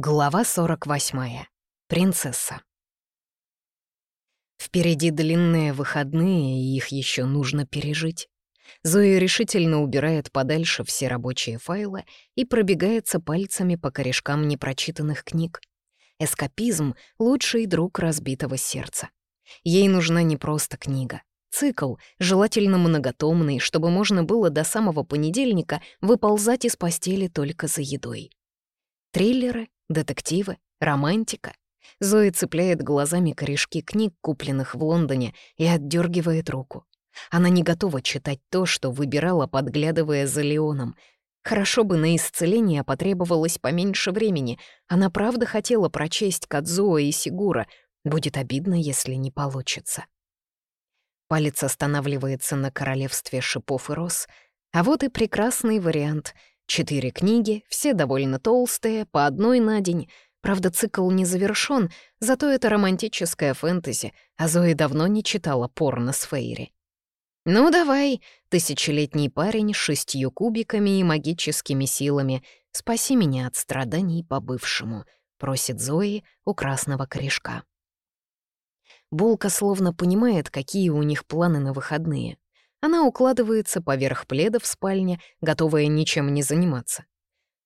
Глава 48. Принцесса. Впереди длинные выходные, и их еще нужно пережить. Зоя решительно убирает подальше все рабочие файлы и пробегается пальцами по корешкам непрочитанных книг. Эскапизм — лучший друг разбитого сердца. Ей нужна не просто книга. Цикл, желательно многотомный, чтобы можно было до самого понедельника выползать из постели только за едой. Триллеры, детективы, романтика. Зои цепляет глазами корешки книг, купленных в Лондоне, и отдергивает руку. Она не готова читать то, что выбирала, подглядывая за Леоном. Хорошо бы на исцеление потребовалось поменьше времени. Она правда хотела прочесть Кадзуо и Сигура. Будет обидно, если не получится. Палец останавливается на королевстве шипов и роз. А вот и прекрасный вариант — Четыре книги, все довольно толстые, по одной на день. Правда, цикл не завершён, зато это романтическая фэнтези, а Зои давно не читала порно с Фейри. «Ну давай, тысячелетний парень с шестью кубиками и магическими силами, спаси меня от страданий по-бывшему», — просит Зои у красного корешка. Булка словно понимает, какие у них планы на выходные. Она укладывается поверх пледа в спальне, готовая ничем не заниматься.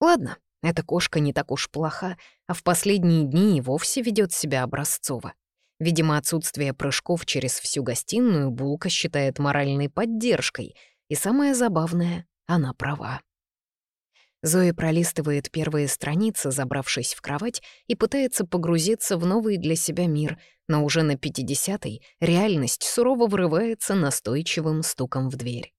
Ладно, эта кошка не так уж плоха, а в последние дни и вовсе ведет себя образцово. Видимо, отсутствие прыжков через всю гостиную Булка считает моральной поддержкой, и самое забавное — она права. Зоя пролистывает первые страницы, забравшись в кровать, и пытается погрузиться в новый для себя мир, но уже на 50-й реальность сурово врывается настойчивым стуком в дверь.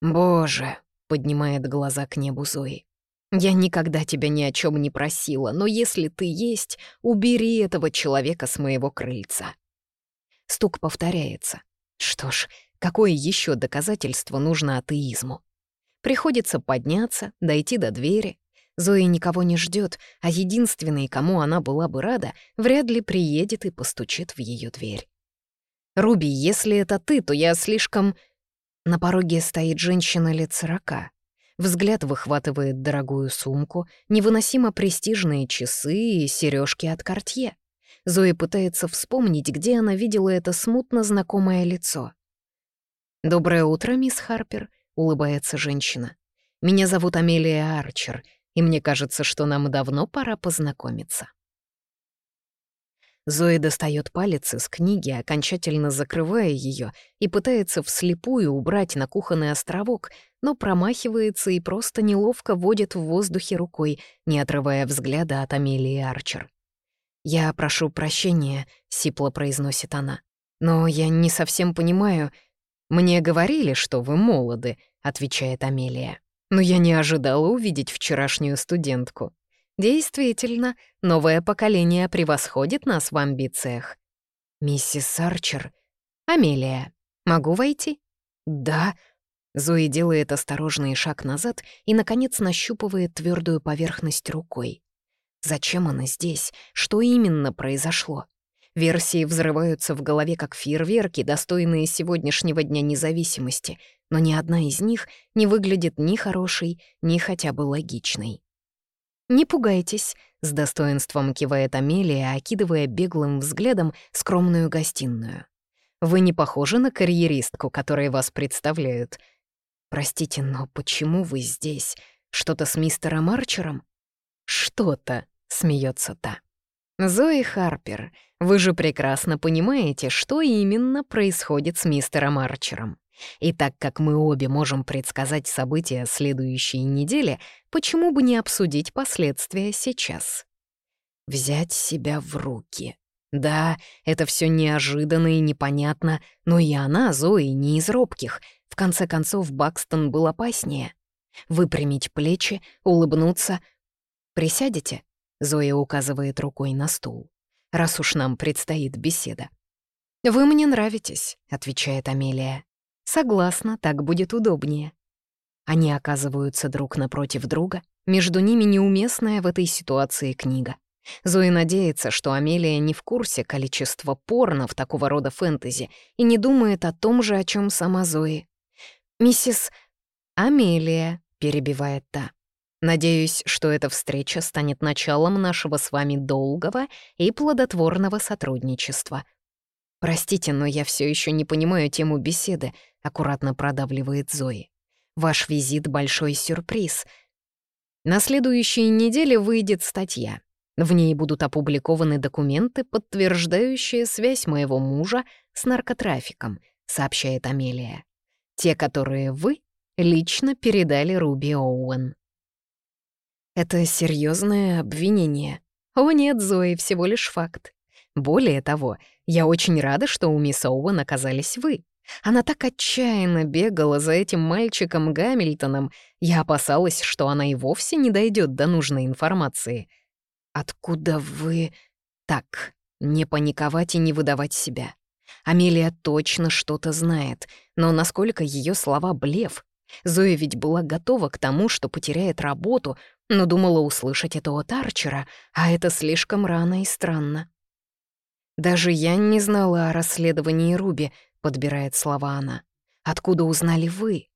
«Боже!» — поднимает глаза к небу Зои. «Я никогда тебя ни о чем не просила, но если ты есть, убери этого человека с моего крыльца». Стук повторяется. Что ж, какое еще доказательство нужно атеизму? Приходится подняться, дойти до двери. Зои никого не ждет, а единственный, кому она была бы рада, вряд ли приедет и постучит в ее дверь. «Руби, если это ты, то я слишком...» На пороге стоит женщина лет сорока. Взгляд выхватывает дорогую сумку, невыносимо престижные часы и сережки от Кортье. Зои пытается вспомнить, где она видела это смутно знакомое лицо. «Доброе утро, мисс Харпер», — улыбается женщина. «Меня зовут Амелия Арчер, и мне кажется, что нам давно пора познакомиться». Зои достает палец из книги, окончательно закрывая ее, и пытается вслепую убрать на кухонный островок, но промахивается и просто неловко водит в воздухе рукой, не отрывая взгляда от Амелии Арчер. «Я прошу прощения», — сипло произносит она. «Но я не совсем понимаю, «Мне говорили, что вы молоды», — отвечает Амелия. «Но я не ожидала увидеть вчерашнюю студентку. Действительно, новое поколение превосходит нас в амбициях». «Миссис Арчер?» «Амелия, могу войти?» «Да». Зои делает осторожный шаг назад и, наконец, нащупывает твердую поверхность рукой. Зачем она здесь? Что именно произошло? Версии взрываются в голове как фейерверки, достойные сегодняшнего Дня независимости, но ни одна из них не выглядит ни хорошей, ни хотя бы логичной. «Не пугайтесь», — с достоинством кивает Амелия, окидывая беглым взглядом скромную гостиную. «Вы не похожи на карьеристку, которой вас представляют. Простите, но почему вы здесь? Что-то с мистером Арчером?» «Что-то», — смеется та. «Зои Харпер, вы же прекрасно понимаете, что именно происходит с мистером Арчером. И так как мы обе можем предсказать события следующей недели, почему бы не обсудить последствия сейчас? Взять себя в руки. Да, это все неожиданно и непонятно, но и она, Зои, не из робких. В конце концов, Бакстон был опаснее. Выпрямить плечи, улыбнуться. «Присядете?» Зоя указывает рукой на стул. «Раз уж нам предстоит беседа». «Вы мне нравитесь», — отвечает Амелия. «Согласна, так будет удобнее». Они оказываются друг напротив друга, между ними неуместная в этой ситуации книга. Зои надеется, что Амелия не в курсе количества порно в такого рода фэнтези и не думает о том же, о чем сама Зои. «Миссис Амелия», — перебивает та, Надеюсь, что эта встреча станет началом нашего с вами долгого и плодотворного сотрудничества. Простите, но я все еще не понимаю тему беседы, аккуратно продавливает Зои. Ваш визит — большой сюрприз. На следующей неделе выйдет статья. В ней будут опубликованы документы, подтверждающие связь моего мужа с наркотрафиком, сообщает Амелия. Те, которые вы лично передали Руби Оуэн. Это серьезное обвинение. О нет, Зои, всего лишь факт. Более того, я очень рада, что у мисс Оуэн оказались вы. Она так отчаянно бегала за этим мальчиком Гамильтоном, я опасалась, что она и вовсе не дойдет до нужной информации. «Откуда вы...» «Так, не паниковать и не выдавать себя. Амелия точно что-то знает, но насколько ее слова блеф? Зоя ведь была готова к тому, что потеряет работу, но думала услышать это от Арчера, а это слишком рано и странно. «Даже я не знала о расследовании Руби», — подбирает слова она. «Откуда узнали вы?»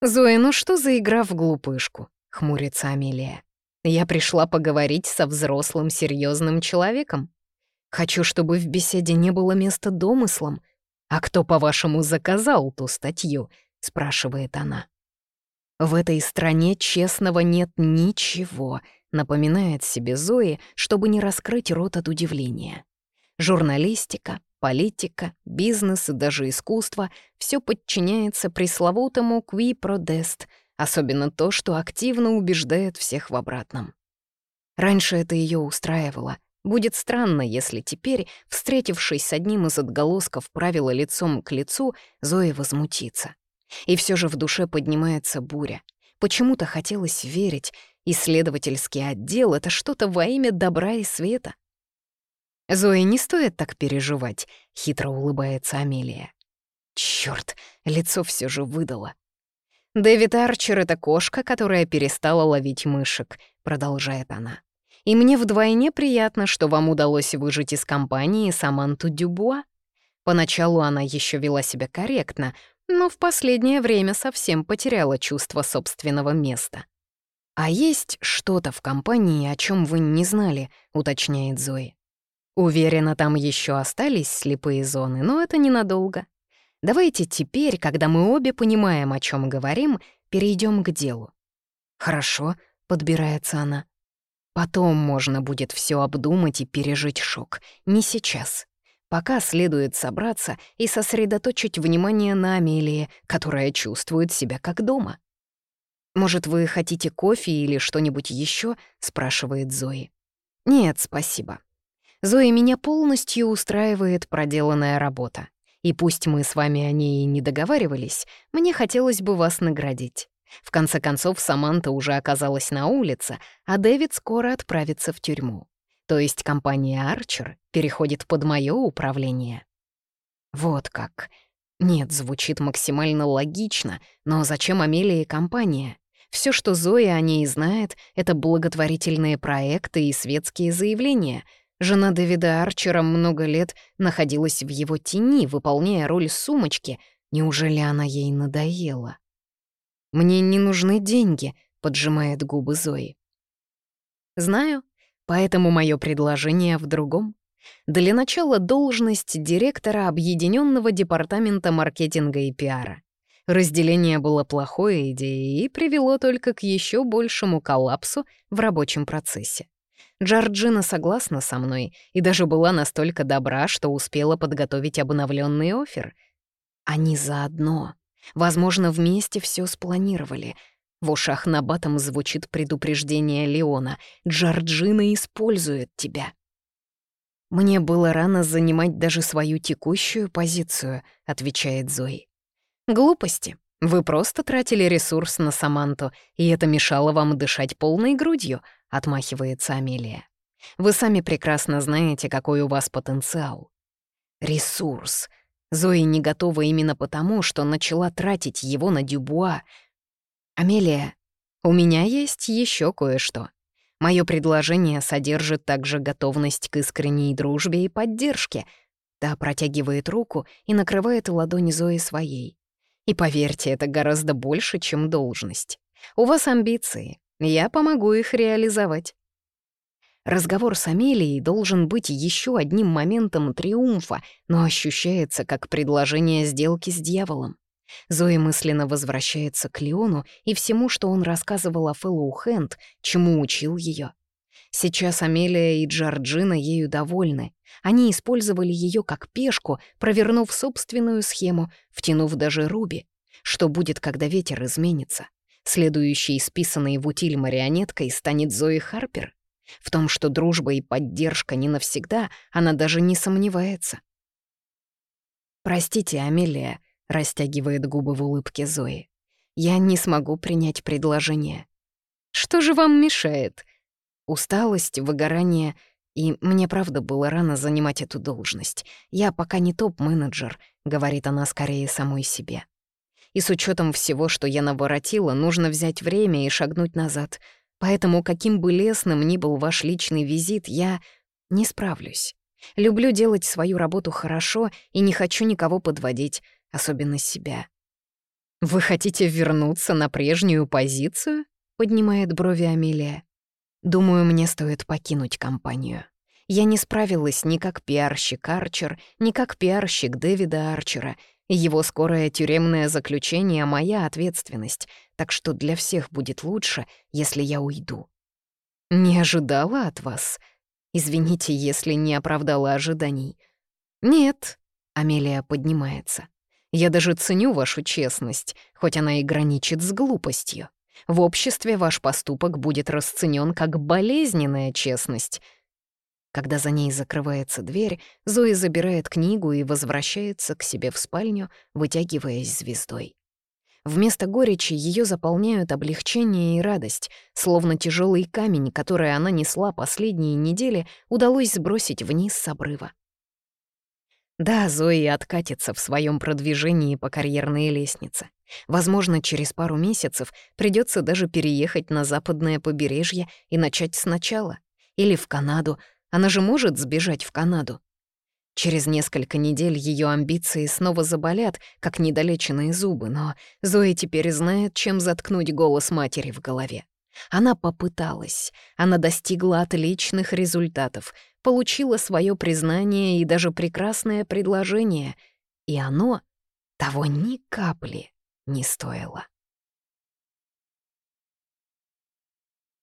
«Зоя, ну что за игра в глупышку?» — хмурится Амелия. «Я пришла поговорить со взрослым серьезным человеком. Хочу, чтобы в беседе не было места домыслам. А кто, по-вашему, заказал ту статью?» — спрашивает она. В этой стране честного нет ничего, напоминает себе Зои, чтобы не раскрыть рот от удивления. Журналистика, политика, бизнес и даже искусство — все подчиняется пресловутому «qui prodest», особенно то, что активно убеждает всех в обратном. Раньше это ее устраивало. Будет странно, если теперь, встретившись с одним из отголосков правила лицом к лицу, Зоя возмутится. И все же в душе поднимается буря. Почему-то хотелось верить, исследовательский отдел — это что-то во имя добра и света. «Зои, не стоит так переживать», — хитро улыбается Амелия. Черт, лицо все же выдало. «Дэвид Арчер — это кошка, которая перестала ловить мышек», — продолжает она. «И мне вдвойне приятно, что вам удалось выжить из компании Саманту Дюбуа. Поначалу она еще вела себя корректно, но в последнее время совсем потеряла чувство собственного места. «А есть что-то в компании, о чем вы не знали?» — уточняет Зои. «Уверена, там еще остались слепые зоны, но это ненадолго. Давайте теперь, когда мы обе понимаем, о чем говорим, перейдем к делу». «Хорошо», — подбирается она. «Потом можно будет все обдумать и пережить шок. Не сейчас». Пока следует собраться и сосредоточить внимание на Амелии, которая чувствует себя как дома. «Может, вы хотите кофе или что-нибудь еще? спрашивает Зои. «Нет, спасибо. Зои, меня полностью устраивает проделанная работа. И пусть мы с вами о ней не договаривались, мне хотелось бы вас наградить. В конце концов, Саманта уже оказалась на улице, а Дэвид скоро отправится в тюрьму. То есть компания Арчер переходит под мое управление. Вот как. Нет, звучит максимально логично, но зачем Амелии компания? Все, что Зоя о ней знает, это благотворительные проекты и светские заявления. Жена Дэвида Арчера много лет находилась в его тени, выполняя роль сумочки. Неужели она ей надоела? «Мне не нужны деньги», — поджимает губы Зои. «Знаю, Поэтому мое предложение в другом. Для начала должность директора Объединенного департамента маркетинга и пиара. Разделение было плохой идеей и привело только к еще большему коллапсу в рабочем процессе. Джорджина согласна со мной и даже была настолько добра, что успела подготовить обновленный офер. Они заодно. Возможно, вместе все спланировали — в ушах на звучит предупреждение Леона. «Джорджина использует тебя». «Мне было рано занимать даже свою текущую позицию», — отвечает Зои. «Глупости. Вы просто тратили ресурс на Саманту, и это мешало вам дышать полной грудью», — отмахивается Амелия. «Вы сами прекрасно знаете, какой у вас потенциал». «Ресурс», Зои не готова именно потому, что начала тратить его на Дюбуа, «Амелия, у меня есть еще кое-что. Мое предложение содержит также готовность к искренней дружбе и поддержке». Та протягивает руку и накрывает ладонь Зои своей. И поверьте, это гораздо больше, чем должность. У вас амбиции. Я помогу их реализовать. Разговор с Амелией должен быть еще одним моментом триумфа, но ощущается как предложение сделки с дьяволом. Зои мысленно возвращается к Леону и всему, что он рассказывал о Фэллоу Хэнд, чему учил ее. Сейчас Амелия и Джорджина ею довольны. Они использовали ее как пешку, провернув собственную схему, втянув даже Руби. Что будет, когда ветер изменится? Следующей списанной в утиль марионеткой станет Зои Харпер? В том, что дружба и поддержка не навсегда, она даже не сомневается. «Простите, Амелия», — растягивает губы в улыбке Зои. «Я не смогу принять предложение». «Что же вам мешает?» Усталость, выгорание, и мне правда было рано занимать эту должность. Я пока не топ-менеджер, говорит она скорее самой себе. И с учетом всего, что я наворотила, нужно взять время и шагнуть назад. Поэтому, каким бы лесным ни был ваш личный визит, я не справлюсь. Люблю делать свою работу хорошо и не хочу никого подводить, особенно себя. «Вы хотите вернуться на прежнюю позицию?» — поднимает брови Амелия. «Думаю, мне стоит покинуть компанию. Я не справилась ни как пиарщик Арчер, ни как пиарщик Дэвида Арчера — его скорое тюремное заключение — моя ответственность, так что для всех будет лучше, если я уйду. Не ожидала от вас? Извините, если не оправдала ожиданий. Нет, Амелия поднимается. Я даже ценю вашу честность, хоть она и граничит с глупостью. В обществе ваш поступок будет расценен как болезненная честность — когда за ней закрывается дверь, Зои забирает книгу и возвращается к себе в спальню, вытягиваясь звездой. Вместо горечи ее заполняют облегчение и радость, словно тяжелый камень, который она несла последние недели, удалось сбросить вниз с обрыва. Да, Зои откатится в своем продвижении по карьерной лестнице. Возможно, через пару месяцев придется даже переехать на западное побережье и начать сначала. Или в Канаду, она же может сбежать в Канаду. Через несколько недель ее амбиции снова заболят, как недолеченные зубы, но Зоя теперь знает, чем заткнуть голос матери в голове. Она попыталась, она достигла отличных результатов, получила свое признание и даже прекрасное предложение, и оно того ни капли не стоило.